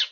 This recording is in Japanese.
you